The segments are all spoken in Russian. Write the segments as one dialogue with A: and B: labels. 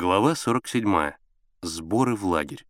A: Глава 47. Сборы в лагерь.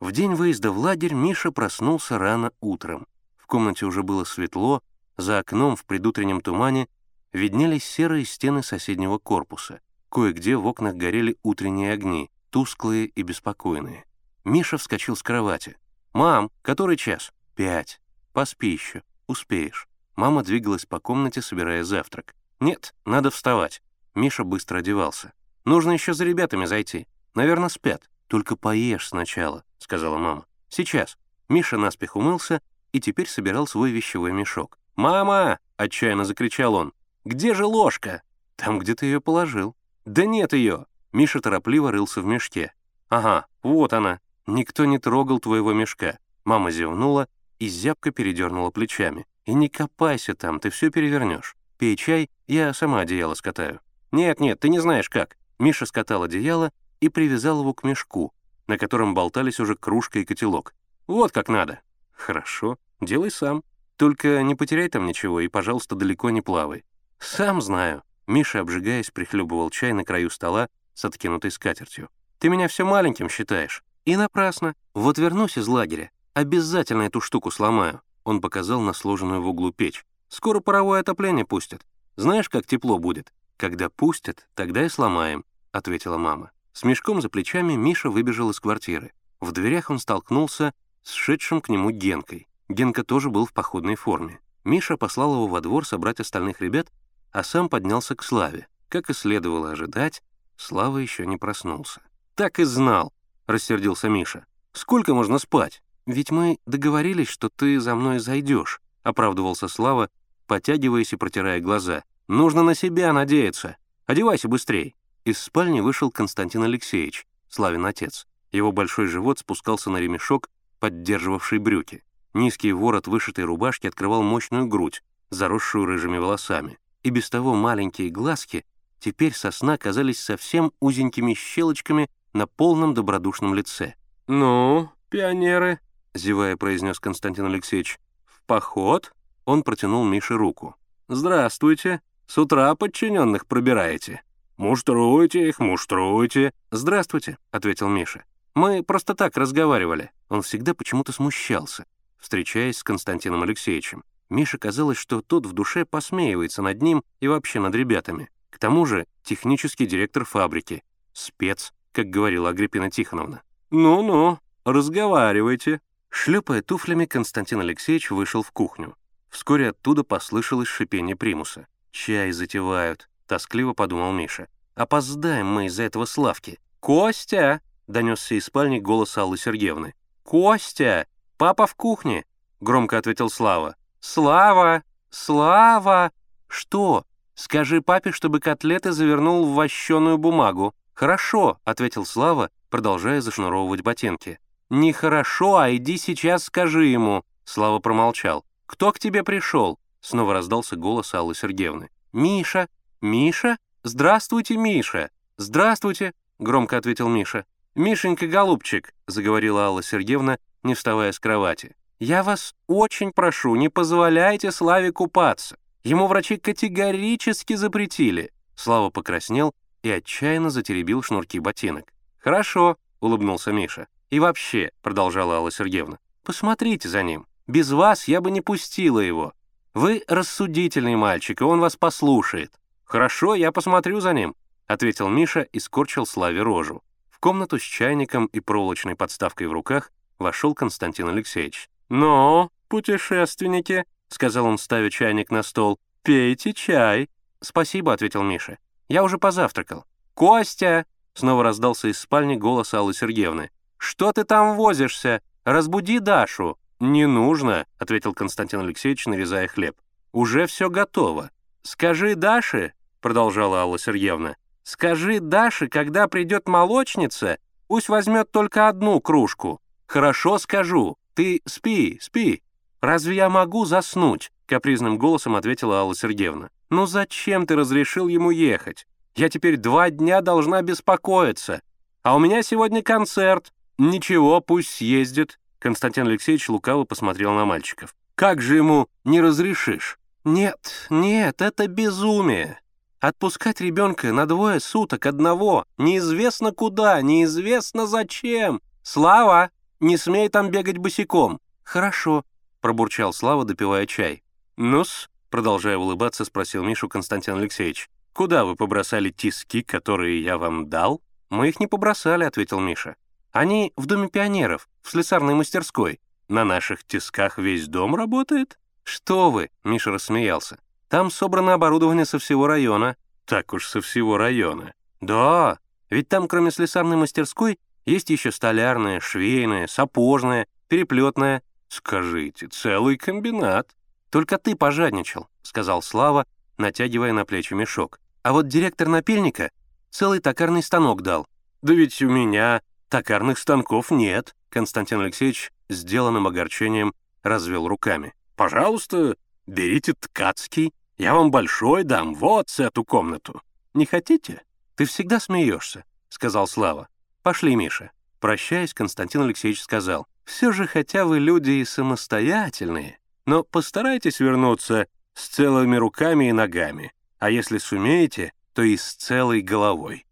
A: В день выезда в лагерь Миша проснулся рано утром. В комнате уже было светло, за окном в предутреннем тумане виднелись серые стены соседнего корпуса. Кое-где в окнах горели утренние огни, тусклые и беспокойные. Миша вскочил с кровати. «Мам, который час?» «Пять. Поспи еще. Успеешь». Мама двигалась по комнате, собирая завтрак. «Нет, надо вставать». Миша быстро одевался. Нужно еще за ребятами зайти. Наверное, спят. Только поешь сначала», — сказала мама. «Сейчас». Миша наспех умылся и теперь собирал свой вещевой мешок. «Мама!» — отчаянно закричал он. «Где же ложка?» «Там, где ты ее положил». «Да нет ее!» Миша торопливо рылся в мешке. «Ага, вот она. Никто не трогал твоего мешка». Мама зевнула и зябко передернула плечами. «И не копайся там, ты все перевернешь. Пей чай, я сама одеяло скатаю». «Нет-нет, ты не знаешь как. Миша скатал одеяло и привязал его к мешку, на котором болтались уже кружка и котелок. «Вот как надо». «Хорошо, делай сам. Только не потеряй там ничего и, пожалуйста, далеко не плавай». «Сам знаю». Миша, обжигаясь, прихлебывал чай на краю стола с откинутой скатертью. «Ты меня все маленьким считаешь. И напрасно. Вот вернусь из лагеря. Обязательно эту штуку сломаю». Он показал на сложенную в углу печь. «Скоро паровое отопление пустят. Знаешь, как тепло будет? Когда пустят, тогда и сломаем. — ответила мама. С мешком за плечами Миша выбежал из квартиры. В дверях он столкнулся с шедшим к нему Генкой. Генка тоже был в походной форме. Миша послал его во двор собрать остальных ребят, а сам поднялся к Славе. Как и следовало ожидать, Слава еще не проснулся. «Так и знал», — рассердился Миша. «Сколько можно спать? Ведь мы договорились, что ты за мной зайдешь», — оправдывался Слава, потягиваясь и протирая глаза. «Нужно на себя надеяться. Одевайся быстрей». Из спальни вышел Константин Алексеевич, Славин отец. Его большой живот спускался на ремешок, поддерживавший брюки. Низкий ворот вышитой рубашки открывал мощную грудь, заросшую рыжими волосами. И без того маленькие глазки теперь со сна казались совсем узенькими щелочками на полном добродушном лице. «Ну, пионеры», — зевая произнес Константин Алексеевич, — «в поход?» Он протянул Мише руку. «Здравствуйте. С утра подчиненных пробираете». «Муштруйте их, муштруйте». «Здравствуйте», — ответил Миша. «Мы просто так разговаривали». Он всегда почему-то смущался, встречаясь с Константином Алексеевичем. Мише казалось, что тот в душе посмеивается над ним и вообще над ребятами. К тому же технический директор фабрики. Спец, как говорила Агриппина Тихоновна. «Ну-ну, разговаривайте». Шлепая туфлями, Константин Алексеевич вышел в кухню. Вскоре оттуда послышалось шипение примуса. «Чай затевают», тоскливо подумал Миша. «Опоздаем мы из-за этого Славки». «Костя!» — донесся из спальни голос Аллы Сергеевны. «Костя! Папа в кухне!» — громко ответил Слава. «Слава! Слава!» «Что? Скажи папе, чтобы котлеты завернул в вощеную бумагу». «Хорошо», — ответил Слава, продолжая зашнуровывать ботинки. «Нехорошо, а иди сейчас скажи ему». Слава промолчал. «Кто к тебе пришел?» Снова раздался голос Аллы Сергеевны. «Миша», «Миша? Здравствуйте, Миша! Здравствуйте!» — громко ответил Миша. «Мишенька, голубчик», — заговорила Алла Сергеевна, не вставая с кровати. «Я вас очень прошу, не позволяйте Славе купаться. Ему врачи категорически запретили». Слава покраснел и отчаянно затеребил шнурки ботинок. «Хорошо», — улыбнулся Миша. «И вообще», — продолжала Алла Сергеевна, — «посмотрите за ним. Без вас я бы не пустила его. Вы рассудительный мальчик, и он вас послушает. «Хорошо, я посмотрю за ним», — ответил Миша и скорчил Славе рожу. В комнату с чайником и проволочной подставкой в руках вошел Константин Алексеевич. «Ну, путешественники», — сказал он, ставя чайник на стол, — «пейте чай». «Спасибо», — ответил Миша. «Я уже позавтракал». «Костя!» — снова раздался из спальни голос Аллы Сергеевны. «Что ты там возишься? Разбуди Дашу». «Не нужно», — ответил Константин Алексеевич, нарезая хлеб. «Уже все готово. Скажи Даше, — продолжала Алла Сергеевна. «Скажи Даше, когда придет молочница, пусть возьмет только одну кружку. Хорошо скажу. Ты спи, спи. Разве я могу заснуть?» — капризным голосом ответила Алла Сергеевна. «Ну зачем ты разрешил ему ехать? Я теперь два дня должна беспокоиться. А у меня сегодня концерт. Ничего, пусть съездит». Константин Алексеевич лукаво посмотрел на мальчиков. «Как же ему не разрешишь?» «Нет, нет, это безумие. Отпускать ребенка на двое суток одного, неизвестно куда, неизвестно зачем. Слава, не смей там бегать босиком. Хорошо, пробурчал Слава, допивая чай. Ну-с, продолжая улыбаться, спросил Мишу Константин Алексеевич. «Куда вы побросали тиски, которые я вам дал?» «Мы их не побросали», — ответил Миша. «Они в Доме пионеров, в слесарной мастерской. На наших тисках весь дом работает?» «Что вы?» — Миша рассмеялся. «Там собрано оборудование со всего района». «Так уж со всего района». «Да, ведь там, кроме слесарной мастерской, есть еще столярная, швейная, сапожная, переплетная. Скажите, целый комбинат». «Только ты пожадничал», — сказал Слава, натягивая на плечи мешок. «А вот директор напильника целый токарный станок дал». «Да ведь у меня токарных станков нет», — Константин Алексеевич сделанным огорчением развел руками. «Пожалуйста, берите ткацкий, я вам большой дам, вот эту комнату. Не хотите?» «Ты всегда смеешься», — сказал Слава. «Пошли, Миша». Прощаясь, Константин Алексеевич сказал, «Все же, хотя вы люди и самостоятельные, но постарайтесь вернуться с целыми руками и ногами, а если сумеете, то и с целой головой.